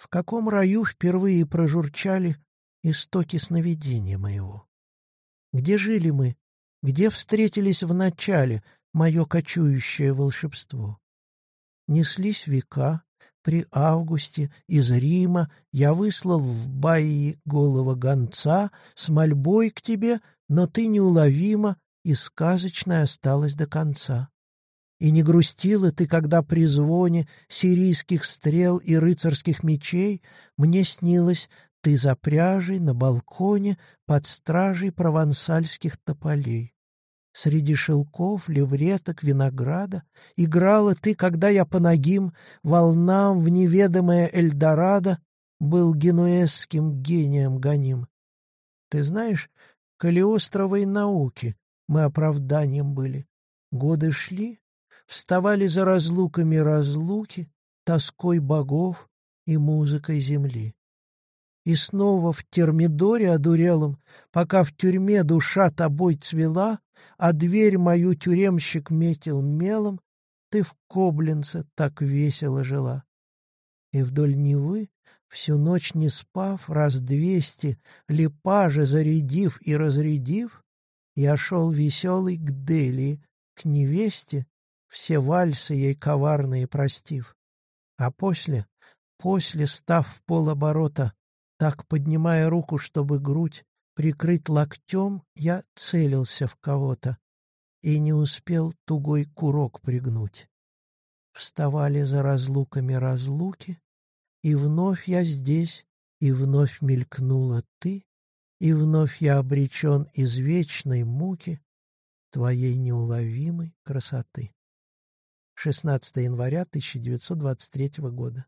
В каком раю впервые прожурчали истоки сновидения моего? Где жили мы? Где встретились в начале мое кочующее волшебство? Неслись века, при августе из Рима я выслал в Баи голого гонца с мольбой к тебе, но ты неуловимо и сказочная осталась до конца. И не грустила ты, когда при звоне сирийских стрел и рыцарских мечей мне снилось, ты за пряжей на балконе под стражей провансальских тополей. Среди шелков, левреток, винограда Играла ты, когда я по ногим Волнам в неведомое Эльдорадо Был генуэзским гением гоним. Ты знаешь, Калиостровой науки Мы оправданием были. Годы шли, вставали за разлуками разлуки, Тоской богов и музыкой земли. И снова в термидоре одурелом, Пока в тюрьме душа тобой цвела, А дверь мою тюремщик метил мелом, Ты в Коблинце так весело жила. И вдоль Невы, всю ночь не спав, Раз двести, липажи зарядив и разрядив, Я шел веселый к Делии, к невесте, Все вальсы ей коварные простив. А после, после, став в полоборота, так, поднимая руку, чтобы грудь прикрыть локтем, я целился в кого-то и не успел тугой курок пригнуть. Вставали за разлуками разлуки, и вновь я здесь, и вновь мелькнула ты, и вновь я обречен из вечной муки твоей неуловимой красоты. 16 января 1923 года.